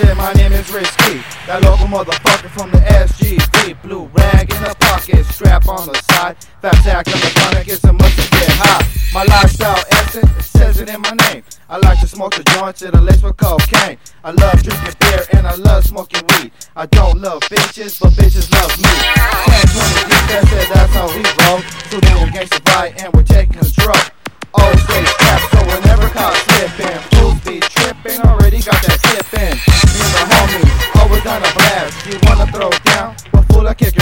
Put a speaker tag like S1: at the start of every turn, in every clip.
S1: said my name is Risky. That local motherfucker from the SGD. Blue rag in the pocket, strap on the side. Fat sack on the stomach, it's a must get high. My lifestyle essence it says it in my name. I like to smoke the joints and are laced with cocaine. I love drinking beer and I love smoking weed. I don't love bitches, but bitches love me.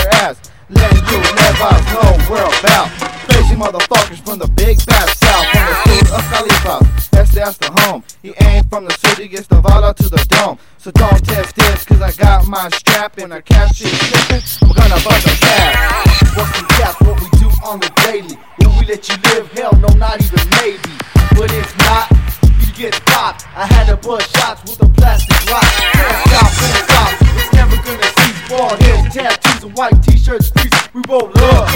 S1: Ass. Letting you out, know we're about. Crazy motherfuckers from the big bad south. From the school of Khalifa. That's, that's the home. He ain't from the city, gets the Vala to the dome. So don't test this, cause I got my strap and I cash shit slipping. I'm gonna bust a cab.
S2: What's the cap? What we do on the daily? Will we let you live? Hell no, not even maybe. But if not, you get popped. I had to bust shots with a plastic rock. Bald tattoos, and white t-shirts, streets. We roll up.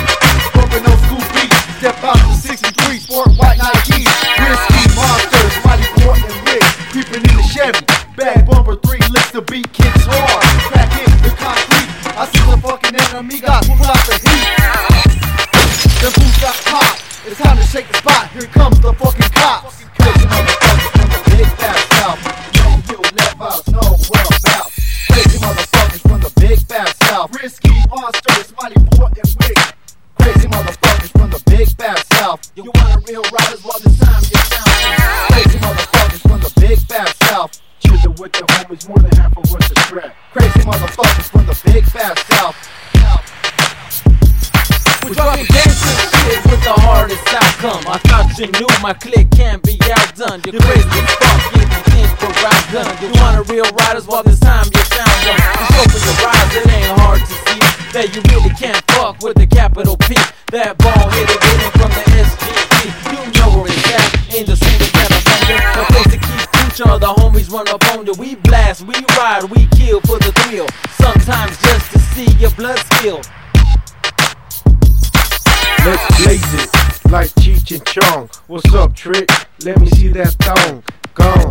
S2: Bumping those school beats. Step out to 63, sport white Nikes. Risky monsters, mighty boy and Rick. Creeping in the Chevy. Bad bumper, three licks the beat kicks hard. Crack in the concrete. I see the fucking enemy got pull out the heat. The boots got popped. It's time to shake the spot. Here comes real riders while this time gets down.
S1: Crazy motherfuckers from the big bad south.
S2: Chillin' with the homies, more than half of us a strap.
S1: Crazy motherfuckers from the big bad south.
S3: We're dropping gangster shit with the hardest outcome. I thought you knew my clique can't be outdone. You're crazy as fuck, you think for right gun. You want a real riders while this time you found them. Just open your eyes, it ain't hard to see that you really can't fuck with the capital P. That ball hitter getting run up on you. We blast, we ride, we kill for the thrill. Sometimes just to see your blood spill.
S4: Let's blaze it like Cheech and Chong. What's up, trick? Let me see that thong. Gone.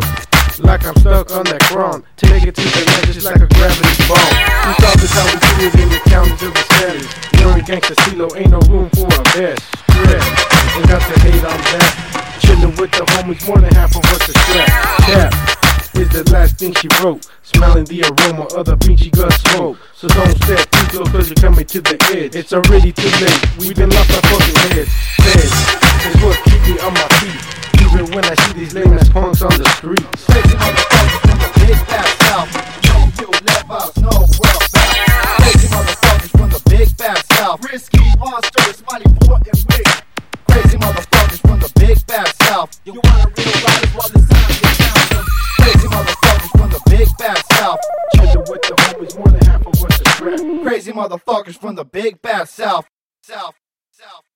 S4: Like I'm stuck on that chrome. Take it to the net just like a gravity bomb. You thought this how we do it in the counties of the status. You're a gangsta CeeLo, ain't no room for a best. Stress. Ain't got to hate on that. Chillin' with the homies, more than half of us a strap. Cap is the last thing she wrote. Smelling the aroma of the peachy gut smoke. So don't step too close cause you're coming to the edge. It's already too late. We've been lost our fucking heads. Feds is what keep me on my feet. Even when I see these lame ass punks on the streets.
S1: Crazy motherfuckers from the big bad south. Know you out, know what about. Crazy motherfuckers from the big bad south.
S2: Risky monsters, mighty and
S1: motherfuckers from the big bad south. South. South.